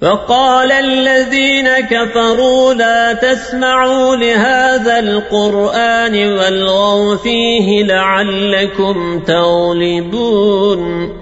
فقال الذين كفروا لا تسمعوا لهذا القرآن والغوا فيه لعلكم تغلبون.